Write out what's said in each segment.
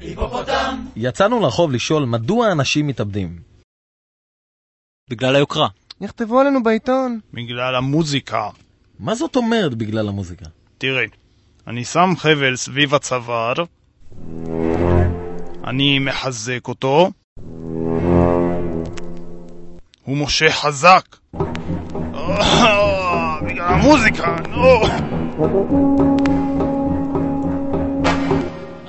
היפופוטם! יצאנו לרחוב לשאול מדוע אנשים מתאבדים. בגלל היוקרה. יכתבו עלינו בעיתון. בגלל המוזיקה. מה זאת אומרת בגלל המוזיקה? תראה, אני שם חבל סביב הצוואר, אני מחזק אותו, הוא מושך חזק. אה, בגלל המוזיקה, נו.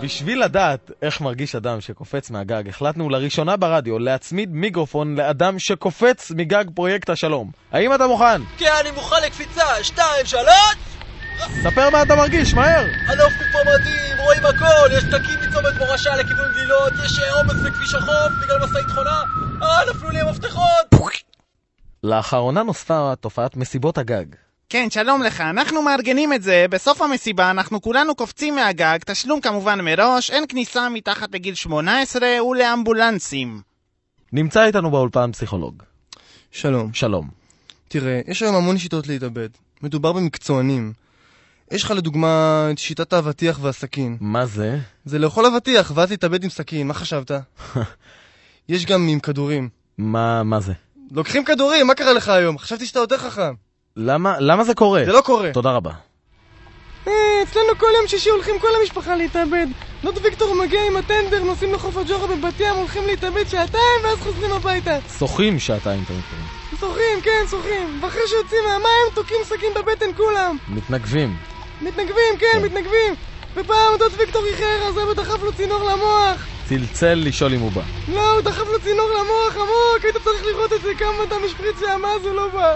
בשביל לדעת איך מרגיש אדם שקופץ מהגג, החלטנו לראשונה ברדיו להצמיד מיקרופון לאדם שקופץ מגג פרויקט השלום. האם אתה מוכן? כן, אני מוכן לקפיצה! שתיים, שלוש! ספר מה אתה מרגיש, מהר! הנוף מפה מדהים, רואים הכל, יש פתקים מצומת מורשה לכיוון גלילות, יש עומס בכביש החוף בגלל משאית חונה, אה, נפלו לי המפתחות! לאחרונה נוספה תופעת מסיבות הגג. כן, שלום לך, אנחנו מארגנים את זה, בסוף המסיבה אנחנו כולנו קופצים מהגג, תשלום כמובן מראש, אין כניסה מתחת לגיל 18 ולאמבולנסים. נמצא איתנו באולפן פסיכולוג. שלום. שלום. תראה, יש היום המון שיטות להתאבד. מדובר במקצוענים. יש לך לדוגמה את שיטת האבטיח והסכין. מה זה? זה לאכול אבטיח ואז להתאבד עם סכין, מה חשבת? יש גם עם כדורים. מה, מה זה? לוקחים כדורים, מה קרה לך היום? חשבתי שאתה יותר חכם. למה, למה זה קורה? זה לא קורה. תודה רבה. אה, אצלנו כל יום שישי הולכים כל המשפחה להתאבד. דוד ויקטור מגיע עם הטנדר, נוסעים לחוף הג'ורה בבת ים, הולכים להתאבד שעתיים ואז חוזרים הביתה. שוחים שעתיים אתה מתכוון. שוחים, כן, שוחים. ואחרי שיוצאים מהמים תוקעים סכין בבטן כולם. מתנגבים. מתנגבים, כן, מתנגבים. ופעם דוד ויקטור איחר, אז אבא דחף לו צינור למוח. צלצל לשאול אם הוא בא. לא, הוא דחף לו צינור למוח עמוק, היית צריך לראות את זה כמה דם השפריץ שם, אז הוא לא בא.